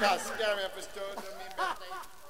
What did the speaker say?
Cause scare me up his toes, I mean birthday.